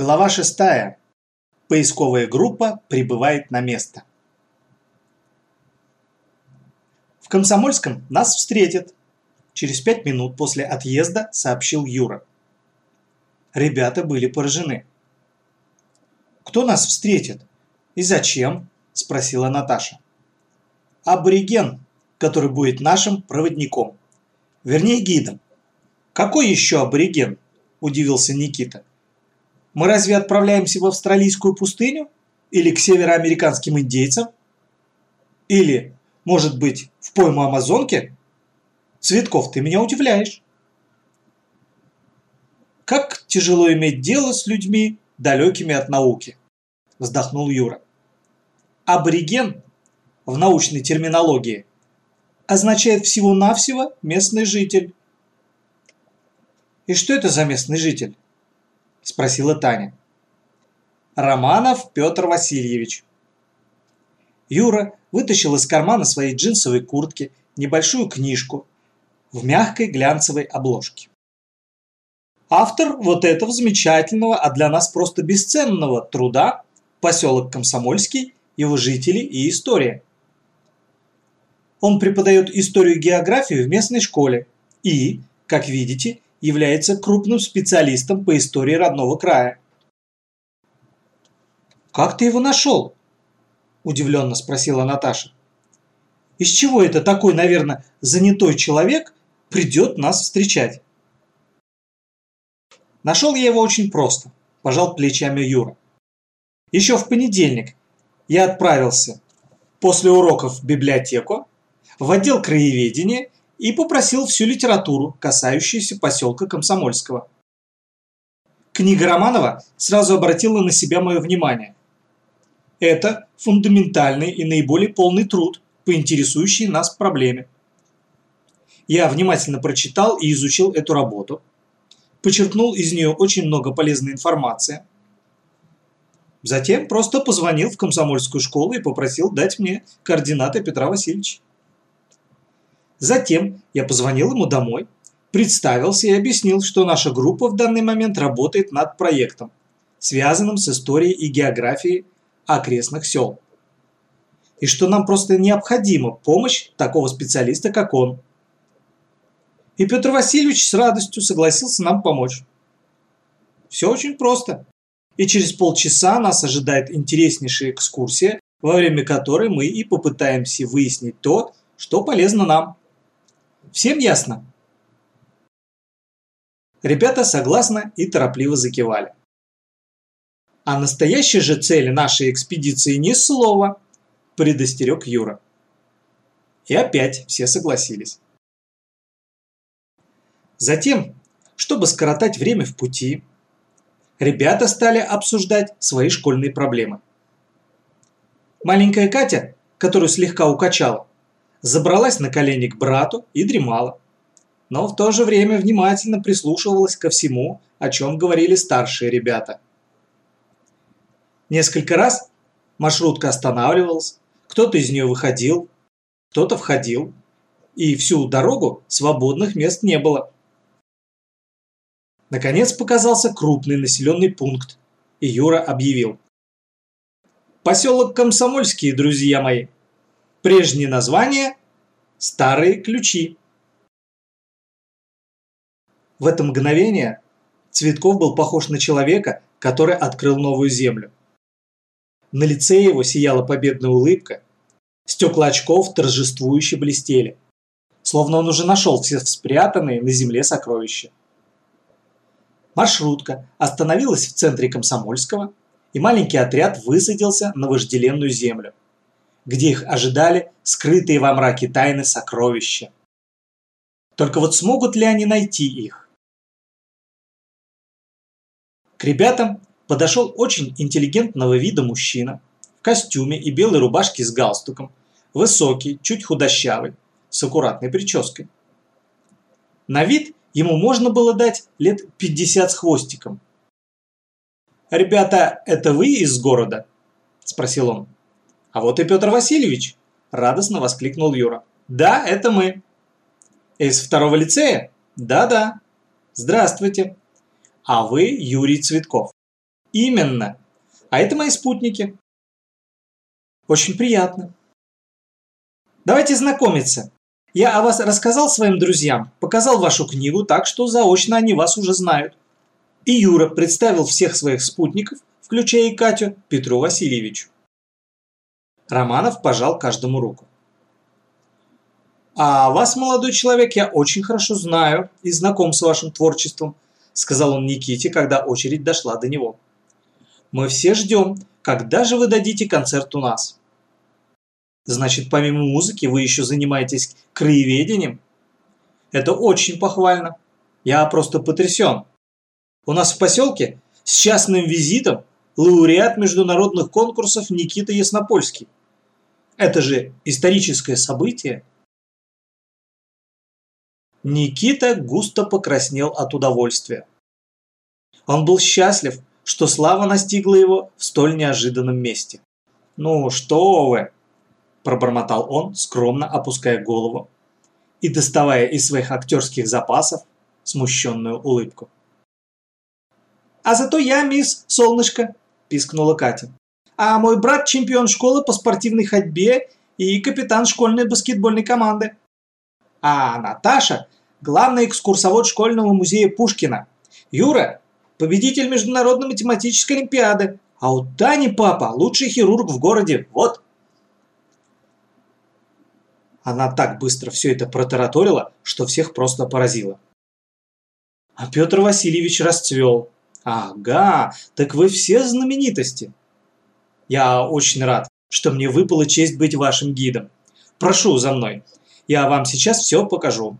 Глава 6. Поисковая группа прибывает на место. В Комсомольском нас встретят. Через пять минут после отъезда сообщил Юра. Ребята были поражены. «Кто нас встретит? И зачем?» – спросила Наташа. «Абориген, который будет нашим проводником. Вернее, гидом». «Какой еще абориген?» – удивился Никита. Мы разве отправляемся в австралийскую пустыню? Или к североамериканским индейцам? Или, может быть, в пойму Амазонки? Цветков, ты меня удивляешь. Как тяжело иметь дело с людьми, далекими от науки, вздохнул Юра. Абориген в научной терминологии означает всего-навсего местный житель. И что это за местный житель? Спросила Таня. Романов Петр Васильевич. Юра вытащил из кармана своей джинсовой куртки небольшую книжку в мягкой глянцевой обложке. Автор вот этого замечательного, а для нас просто бесценного труда «Поселок Комсомольский, его жители и история». Он преподает историю и географию в местной школе и, как видите, является крупным специалистом по истории родного края. «Как ты его нашел?» – удивленно спросила Наташа. «Из чего это такой, наверное, занятой человек придет нас встречать?» Нашел я его очень просто, пожал плечами Юра. Еще в понедельник я отправился после уроков в библиотеку, в отдел краеведения и попросил всю литературу, касающуюся поселка Комсомольского. Книга Романова сразу обратила на себя мое внимание. Это фундаментальный и наиболее полный труд по интересующей нас проблеме. Я внимательно прочитал и изучил эту работу, почерпнул из нее очень много полезной информации. Затем просто позвонил в комсомольскую школу и попросил дать мне координаты Петра Васильевича. Затем я позвонил ему домой, представился и объяснил, что наша группа в данный момент работает над проектом, связанным с историей и географией окрестных сел. И что нам просто необходима помощь такого специалиста, как он. И Петр Васильевич с радостью согласился нам помочь. Все очень просто. И через полчаса нас ожидает интереснейшая экскурсия, во время которой мы и попытаемся выяснить то, что полезно нам. Всем ясно? Ребята согласно и торопливо закивали. О настоящей же цели нашей экспедиции ни слова, предостерег Юра. И опять все согласились. Затем, чтобы скоротать время в пути, ребята стали обсуждать свои школьные проблемы. Маленькая Катя, которую слегка укачала, забралась на колени к брату и дремала. Но в то же время внимательно прислушивалась ко всему, о чем говорили старшие ребята. Несколько раз маршрутка останавливалась, кто-то из нее выходил, кто-то входил, и всю дорогу свободных мест не было. Наконец показался крупный населенный пункт, и Юра объявил. «Поселок Комсомольский, друзья мои!» Прежнее название – «Старые ключи». В это мгновение Цветков был похож на человека, который открыл новую землю. На лице его сияла победная улыбка, стекла очков торжествующе блестели, словно он уже нашел все спрятанные на земле сокровища. Маршрутка остановилась в центре Комсомольского, и маленький отряд высадился на вожделенную землю – где их ожидали скрытые во мраке тайны сокровища. Только вот смогут ли они найти их? К ребятам подошел очень интеллигентного вида мужчина в костюме и белой рубашке с галстуком, высокий, чуть худощавый, с аккуратной прической. На вид ему можно было дать лет 50 с хвостиком. «Ребята, это вы из города?» – спросил он. «А вот и Петр Васильевич!» – радостно воскликнул Юра. «Да, это мы». «Из второго лицея?» «Да-да». «Здравствуйте». «А вы Юрий Цветков». Именно. А это мои спутники. Очень приятно. Давайте знакомиться. Я о вас рассказал своим друзьям, показал вашу книгу, так что заочно они вас уже знают. И Юра представил всех своих спутников, включая и Катю, Петру Васильевичу. Романов пожал каждому руку. «А вас, молодой человек, я очень хорошо знаю и знаком с вашим творчеством», сказал он Никите, когда очередь дошла до него. «Мы все ждем, когда же вы дадите концерт у нас?» «Значит, помимо музыки вы еще занимаетесь краеведением?» «Это очень похвально. Я просто потрясен. У нас в поселке с частным визитом лауреат международных конкурсов Никита Яснопольский. Это же историческое событие. Никита густо покраснел от удовольствия. Он был счастлив, что слава настигла его в столь неожиданном месте. «Ну что вы!» – пробормотал он, скромно опуская голову и доставая из своих актерских запасов смущенную улыбку. «А зато я мисс Солнышко!» – пискнула Катя. «А мой брат чемпион школы по спортивной ходьбе и капитан школьной баскетбольной команды. А Наташа – главный экскурсовод школьного музея Пушкина. Юра – победитель Международной математической олимпиады. А у Тани папа – лучший хирург в городе. Вот. Она так быстро все это протараторила, что всех просто поразило. А Петр Васильевич расцвел. Ага, так вы все знаменитости. Я очень рад, что мне выпала честь быть вашим гидом. Прошу за мной. Я вам сейчас все покажу.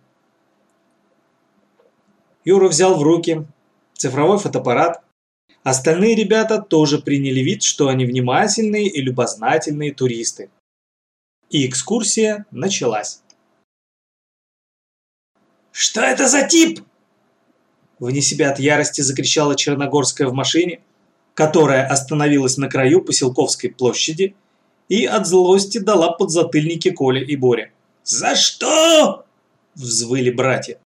Юра взял в руки цифровой фотоаппарат. Остальные ребята тоже приняли вид, что они внимательные и любознательные туристы. И экскурсия началась. «Что это за тип?» Вне себя от ярости закричала Черногорская в машине, которая остановилась на краю Поселковской площади и от злости дала подзатыльники Коле и Боре. «За что?» – взвыли братья.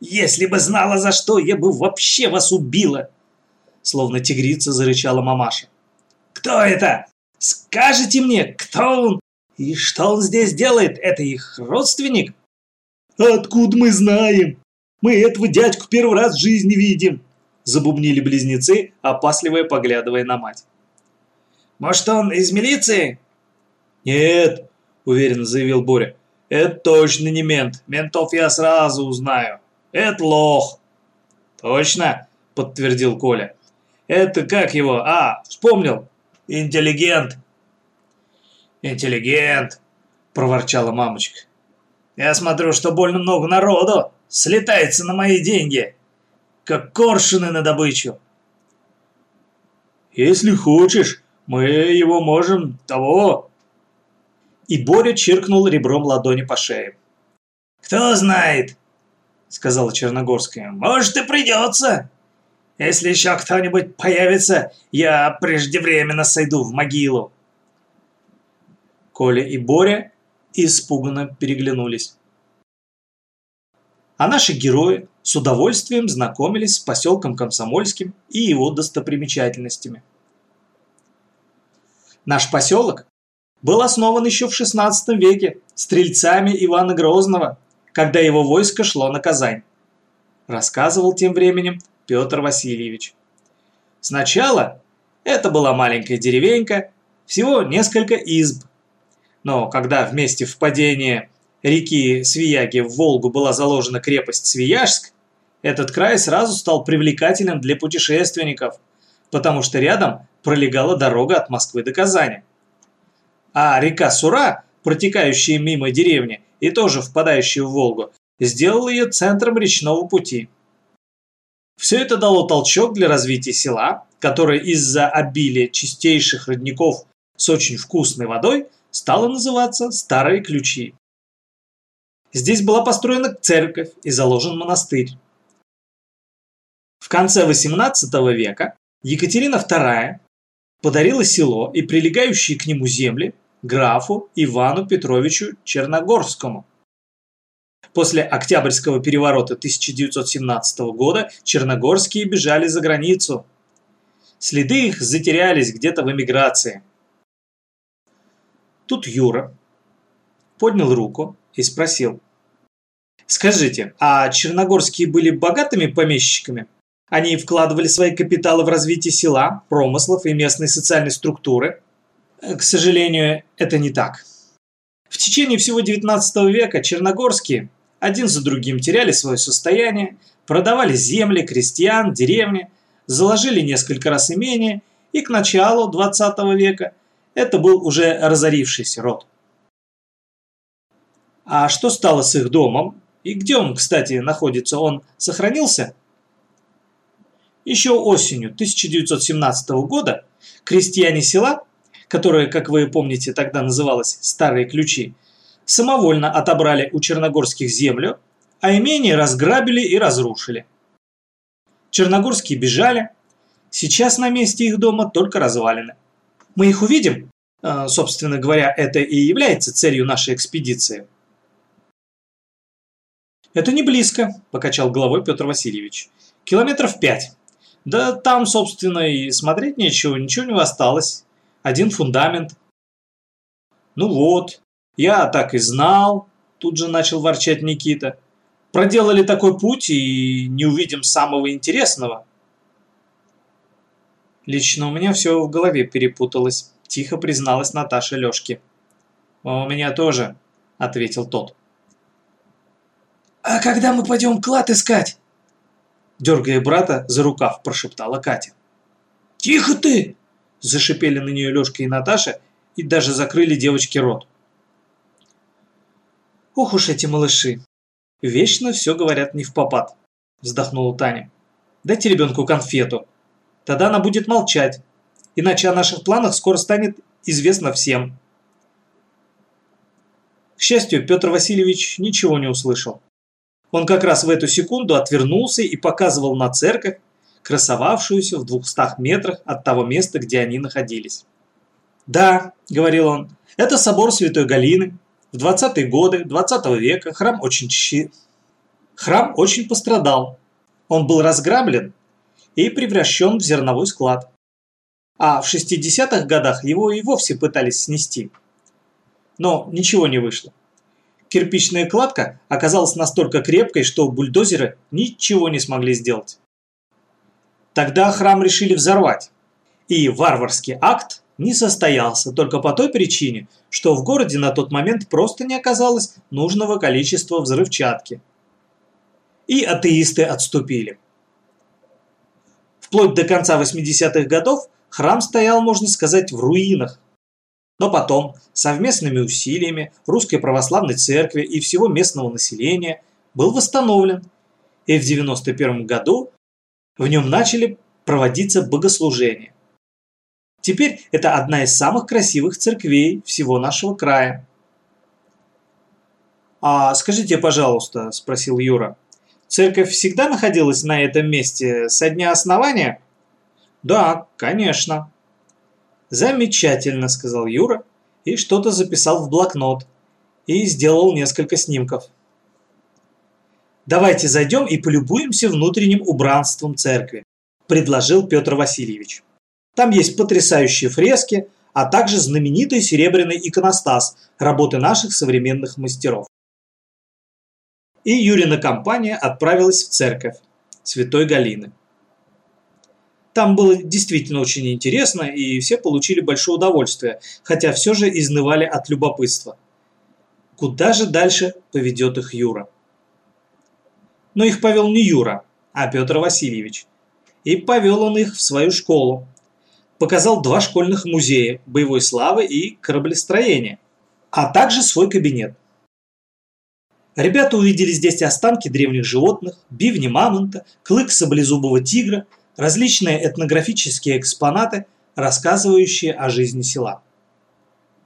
«Если бы знала за что, я бы вообще вас убила!» Словно тигрица зарычала мамаша. «Кто это? Скажите мне, кто он? И что он здесь делает? Это их родственник?» «Откуда мы знаем? Мы этого дядьку первый раз в жизни видим!» Забубнили близнецы, опасливая поглядывая на мать. «Может, он из милиции?» «Нет», – уверенно заявил Боря. Это точно не мент. Ментов я сразу узнаю. Это лох. Точно, подтвердил Коля. Это как его? А, вспомнил. Интеллигент. Интеллигент, проворчала мамочка. Я смотрю, что больно много народу слетается на мои деньги. Как коршуны на добычу. Если хочешь, мы его можем того и Боря чиркнул ребром ладони по шее. «Кто знает», — сказала Черногорская, — «может и придется. Если еще кто-нибудь появится, я преждевременно сойду в могилу». Коля и Боря испуганно переглянулись. А наши герои с удовольствием знакомились с поселком Комсомольским и его достопримечательностями. Наш поселок был основан еще в XVI веке стрельцами Ивана Грозного, когда его войско шло на Казань. Рассказывал тем временем Петр Васильевич. Сначала это была маленькая деревенька, всего несколько изб. Но когда в месте впадения реки Свияги в Волгу была заложена крепость Свияжск, этот край сразу стал привлекательным для путешественников, потому что рядом пролегала дорога от Москвы до Казани а река Сура, протекающая мимо деревни и тоже впадающая в Волгу, сделала ее центром речного пути. Все это дало толчок для развития села, которое из-за обилия чистейших родников с очень вкусной водой стало называться Старые Ключи. Здесь была построена церковь и заложен монастырь. В конце XVIII века Екатерина II подарила село и прилегающие к нему земли графу Ивану Петровичу Черногорскому. После Октябрьского переворота 1917 года черногорские бежали за границу. Следы их затерялись где-то в эмиграции. Тут Юра поднял руку и спросил. Скажите, а черногорские были богатыми помещиками? Они вкладывали свои капиталы в развитие села, промыслов и местной социальной структуры? К сожалению, это не так. В течение всего XIX века черногорские один за другим теряли свое состояние, продавали земли, крестьян, деревни, заложили несколько раз имение, и к началу XX века это был уже разорившийся род. А что стало с их домом? И где он, кстати, находится? Он сохранился? Еще осенью 1917 года крестьяне села, которое, как вы помните, тогда называлось «Старые ключи», самовольно отобрали у черногорских землю, а имение разграбили и разрушили. Черногорские бежали, сейчас на месте их дома только развалины. Мы их увидим? Э, собственно говоря, это и является целью нашей экспедиции. «Это не близко», – покачал головой Петр Васильевич. «Километров пять. Да там, собственно, и смотреть нечего, ничего не осталось. Один фундамент». «Ну вот, я так и знал», – тут же начал ворчать Никита. «Проделали такой путь и не увидим самого интересного». «Лично у меня все в голове перепуталось», – тихо призналась Наташа Лешке. «У меня тоже», – ответил тот. «А когда мы пойдем клад искать?» Дергая брата за рукав, прошептала Катя. «Тихо ты!» Зашипели на нее Лешка и Наташа и даже закрыли девочке рот. «Ох уж эти малыши! Вечно все говорят не в попад!» Вздохнула Таня. «Дайте ребенку конфету. Тогда она будет молчать, иначе о наших планах скоро станет известно всем». К счастью, Петр Васильевич ничего не услышал. Он как раз в эту секунду отвернулся и показывал на церковь, красовавшуюся в двухстах метрах от того места, где они находились. «Да», — говорил он, — «это собор Святой Галины. В 20-е годы 20 -го века храм очень, щи... храм очень пострадал. Он был разграблен и превращен в зерновой склад. А в 60-х годах его и вовсе пытались снести. Но ничего не вышло. Кирпичная кладка оказалась настолько крепкой, что бульдозеры ничего не смогли сделать. Тогда храм решили взорвать, и варварский акт не состоялся только по той причине, что в городе на тот момент просто не оказалось нужного количества взрывчатки. И атеисты отступили. Вплоть до конца 80-х годов храм стоял, можно сказать, в руинах, но потом, совместными усилиями Русской Православной Церкви и всего местного населения, был восстановлен, и в 91 году в нем начали проводиться богослужения. Теперь это одна из самых красивых церквей всего нашего края. «А скажите, пожалуйста», – спросил Юра, – «церковь всегда находилась на этом месте со дня основания?» «Да, конечно», «Замечательно», – сказал Юра и что-то записал в блокнот и сделал несколько снимков. «Давайте зайдем и полюбуемся внутренним убранством церкви», – предложил Петр Васильевич. «Там есть потрясающие фрески, а также знаменитый серебряный иконостас работы наших современных мастеров». И Юрина компания отправилась в церковь Святой Галины. Там было действительно очень интересно, и все получили большое удовольствие, хотя все же изнывали от любопытства. Куда же дальше поведет их Юра? Но их повел не Юра, а Петр Васильевич. И повел он их в свою школу. Показал два школьных музея – боевой славы и кораблестроения, а также свой кабинет. Ребята увидели здесь останки древних животных, бивни мамонта, клык саблезубого тигра – различные этнографические экспонаты, рассказывающие о жизни села.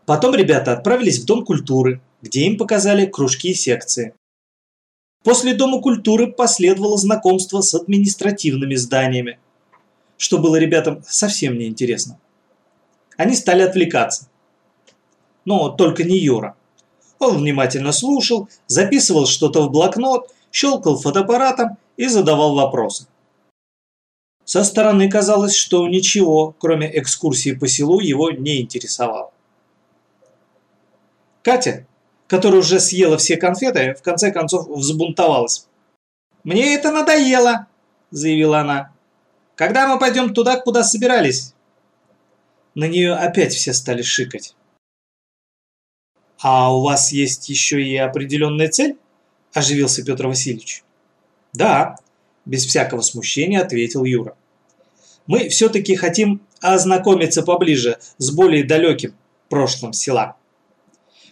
Потом ребята отправились в Дом культуры, где им показали кружки и секции. После Дома культуры последовало знакомство с административными зданиями, что было ребятам совсем неинтересно. Они стали отвлекаться. Но только не Юра. Он внимательно слушал, записывал что-то в блокнот, щелкал фотоаппаратом и задавал вопросы. Со стороны казалось, что ничего, кроме экскурсии по селу, его не интересовало. Катя, которая уже съела все конфеты, в конце концов взбунтовалась. «Мне это надоело!» – заявила она. «Когда мы пойдем туда, куда собирались?» На нее опять все стали шикать. «А у вас есть еще и определенная цель?» – оживился Петр Васильевич. «Да», – без всякого смущения ответил Юра. «Мы все-таки хотим ознакомиться поближе с более далеким прошлым села.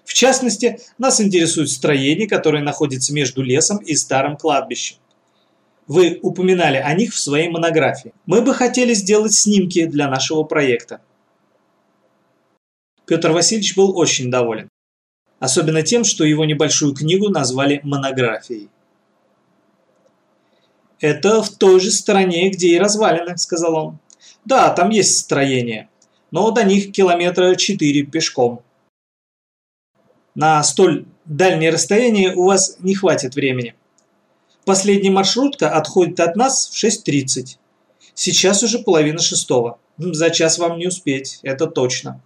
В частности, нас интересует строение, которое находится между лесом и старым кладбищем. Вы упоминали о них в своей монографии. Мы бы хотели сделать снимки для нашего проекта. Петр Васильевич был очень доволен. Особенно тем, что его небольшую книгу назвали монографией. «Это в той же стороне, где и развалины», – сказал он. «Да, там есть строение, но до них километра четыре пешком. На столь дальнее расстояние у вас не хватит времени. Последняя маршрутка отходит от нас в 6.30. Сейчас уже половина шестого. За час вам не успеть, это точно.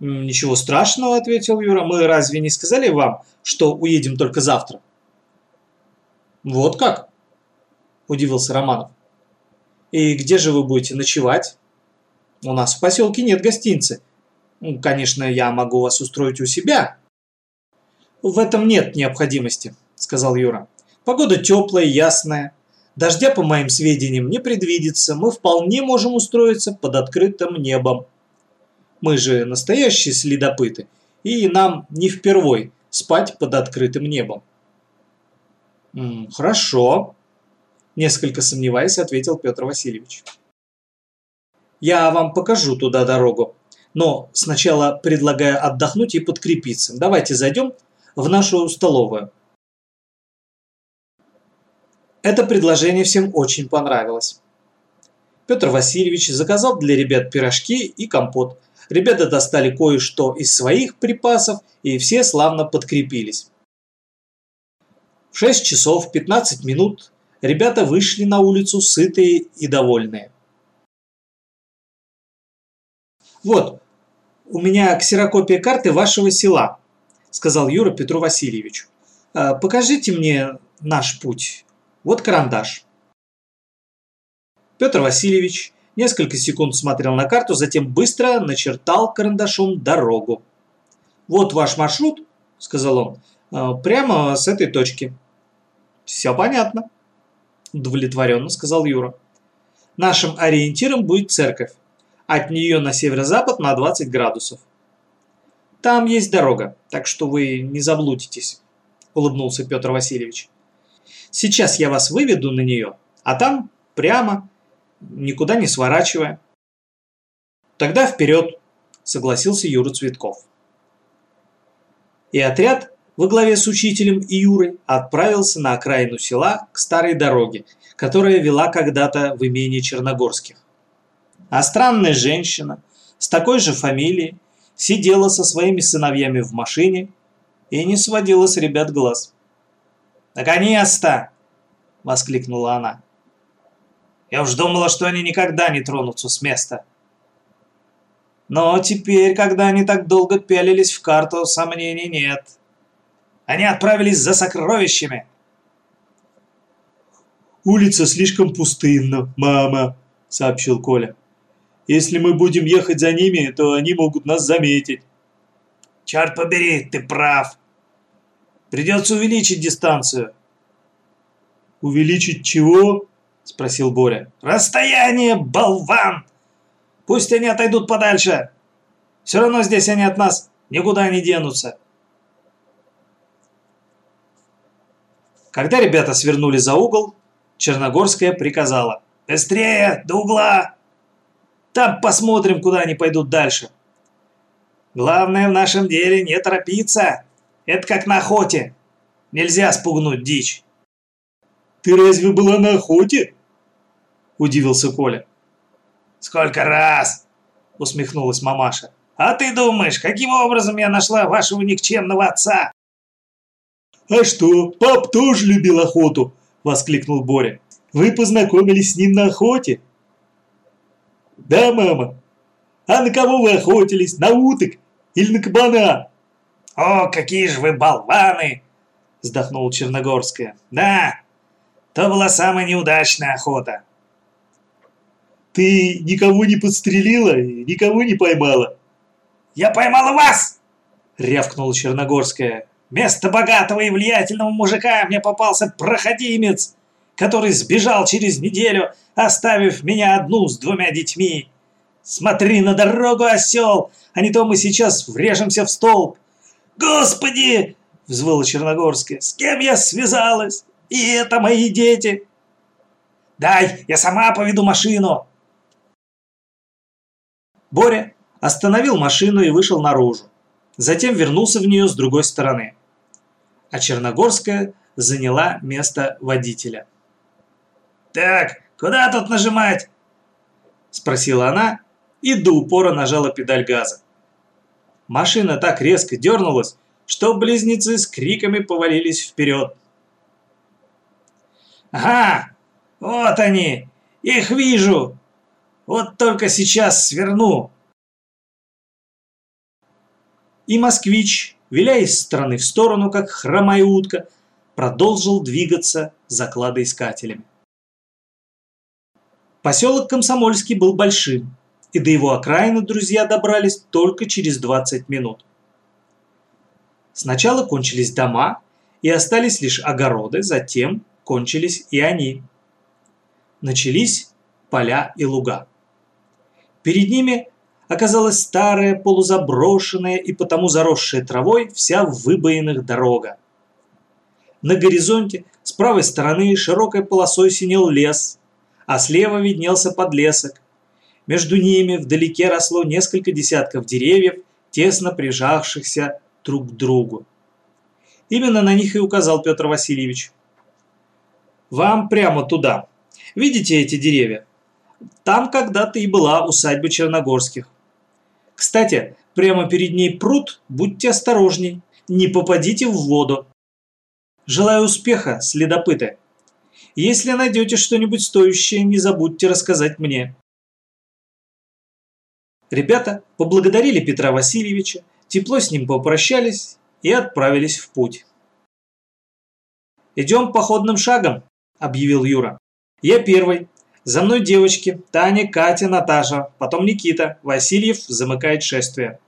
«Ничего страшного», — ответил Юра. «Мы разве не сказали вам, что уедем только завтра?» «Вот как?» – удивился Романов. «И где же вы будете ночевать?» «У нас в поселке нет гостиницы. Конечно, я могу вас устроить у себя». «В этом нет необходимости», – сказал Юра. «Погода теплая, ясная. Дождя, по моим сведениям, не предвидится. Мы вполне можем устроиться под открытым небом». Мы же настоящие следопыты, и нам не впервой спать под открытым небом. «Хорошо», – несколько сомневаясь, ответил Петр Васильевич. «Я вам покажу туда дорогу, но сначала предлагаю отдохнуть и подкрепиться. Давайте зайдем в нашу столовую». Это предложение всем очень понравилось. Петр Васильевич заказал для ребят пирожки и компот – Ребята достали кое-что из своих припасов, и все славно подкрепились. В 6 часов 15 минут ребята вышли на улицу сытые и довольные. «Вот, у меня ксерокопия карты вашего села», – сказал Юра Петру Васильевичу. «А, «Покажите мне наш путь. Вот карандаш». Петр Васильевич несколько секунд смотрел на карту, затем быстро начертал карандашом дорогу. «Вот ваш маршрут», – сказал он, «а, – «прямо с этой точки». «Все понятно», – удовлетворенно сказал Юра. «Нашим ориентиром будет церковь. От нее на северо-запад на 20 градусов. Там есть дорога, так что вы не заблудитесь», – улыбнулся Петр Васильевич. «Сейчас я вас выведу на нее, а там прямо никуда не сворачивая. Тогда вперед, согласился Юра Цветков. И отряд во главе с учителем и Юрой отправился на окраину села к старой дороге, которая вела когда-то в имение Черногорских. А странная женщина с такой же фамилией сидела со своими сыновьями в машине и не сводила с ребят глаз. «Наконец-то!» – воскликнула она. Я уж думала, что они никогда не тронутся с места. Но теперь, когда они так долго пялились в карту, сомнений нет. Они отправились за сокровищами. «Улица слишком пустынна, мама», — сообщил Коля. «Если мы будем ехать за ними, то они могут нас заметить». «Черт побери, ты прав. Придется увеличить дистанцию». «Увеличить чего?» – спросил Боря. «Расстояние, болван! Пусть они отойдут подальше. Все равно здесь они от нас никуда не денутся». Когда ребята свернули за угол, Черногорская приказала. «Быстрее, до угла! Там посмотрим, куда они пойдут дальше. Главное в нашем деле не торопиться. Это как на охоте. Нельзя спугнуть дичь». «Ты разве была на охоте?» – удивился Коля. «Сколько раз!» – усмехнулась мамаша. «А ты думаешь, каким образом я нашла вашего никчемного отца?» «А что, пап тоже любил охоту!» – воскликнул Боря. Вы познакомились с ним на охоте? Да, мама. А на кого вы охотились? На уток или на кабана? О, какие же вы болваны! Вздохнула Черногорская. Да, то была самая неудачная охота. Ты никого не подстрелила и никого не поймала? Я поймала вас! Рявкнула Черногорская. Вместо богатого и влиятельного мужика мне попался проходимец, который сбежал через неделю, оставив меня одну с двумя детьми. Смотри на дорогу, осел, а не то мы сейчас врежемся в столб. Господи! Взвыла Черногорская. С кем я связалась? И это мои дети. Дай, я сама поведу машину. Боря остановил машину и вышел наружу. Затем вернулся в нее с другой стороны. А Черногорская заняла место водителя. «Так, куда тут нажимать?» Спросила она и до упора нажала педаль газа. Машина так резко дернулась, что близнецы с криками повалились вперед. «Ага, вот они! Их вижу! Вот только сейчас сверну!» И москвич, виляя из стороны в сторону, как хромая утка, продолжил двигаться за кладоискателями. Поселок Комсомольский был большим, и до его окраины друзья добрались только через 20 минут. Сначала кончились дома, и остались лишь огороды, затем кончились и они. Начались поля и луга. Перед ними оказалась старая, полузаброшенная и потому заросшая травой вся в выбоинах дорога. На горизонте с правой стороны широкой полосой синел лес, а слева виднелся подлесок. Между ними вдалеке росло несколько десятков деревьев, тесно прижавшихся друг к другу. Именно на них и указал Петр Васильевич. «Вам прямо туда. Видите эти деревья? Там когда-то и была усадьба Черногорских. Кстати, прямо перед ней пруд, будьте осторожней, не попадите в воду. Желаю успеха, следопыты!» Если найдете что-нибудь стоящее, не забудьте рассказать мне. Ребята поблагодарили Петра Васильевича, тепло с ним попрощались и отправились в путь. «Идем походным шагом», – объявил Юра. «Я первый. За мной девочки. Таня, Катя, Наташа. Потом Никита. Васильев замыкает шествие.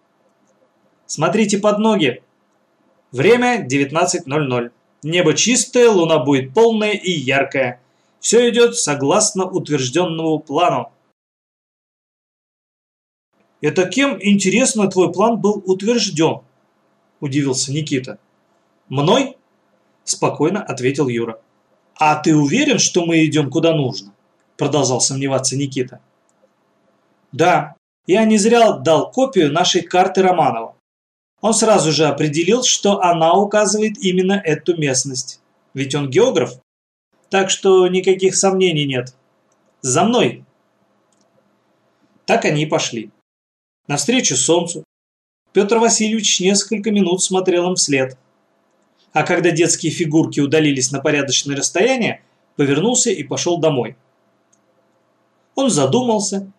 Смотрите под ноги. Время 19.00. Небо чистое, луна будет полная и яркая. Все идет согласно утвержденному плану. «Это кем, интересно, твой план был утвержден?» – удивился Никита. «Мной?» – спокойно ответил Юра. «А ты уверен, что мы идем куда нужно?» – продолжал сомневаться Никита. «Да, я не зря дал копию нашей карты Романова. Он сразу же определил, что она указывает именно эту местность. Ведь он географ. Так что никаких сомнений нет. За мной! Так они и пошли. Навстречу солнцу. Петр Васильевич несколько минут смотрел им вслед. А когда детские фигурки удалились на порядочное расстояние, повернулся и пошел домой. Он задумался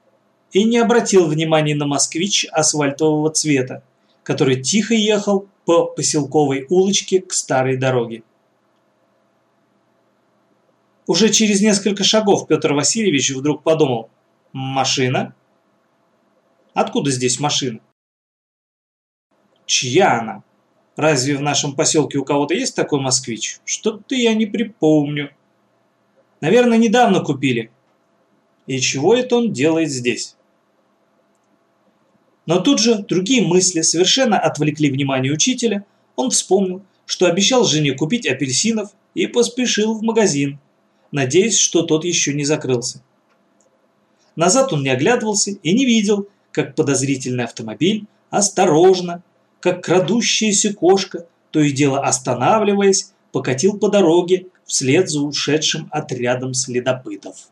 и не обратил внимания на москвич асфальтового цвета, который тихо ехал по поселковой улочке к старой дороге. Уже через несколько шагов Петр Васильевич вдруг подумал «Машина? Откуда здесь машина? Чья она? Разве в нашем поселке у кого-то есть такой москвич? Что-то я не припомню. Наверное, недавно купили. И чего это он делает здесь?» Но тут же другие мысли совершенно отвлекли внимание учителя. Он вспомнил, что обещал жене купить апельсинов и поспешил в магазин, надеясь, что тот еще не закрылся. Назад он не оглядывался и не видел, как подозрительный автомобиль осторожно, как крадущаяся кошка, то и дело останавливаясь, покатил по дороге вслед за ушедшим отрядом следопытов.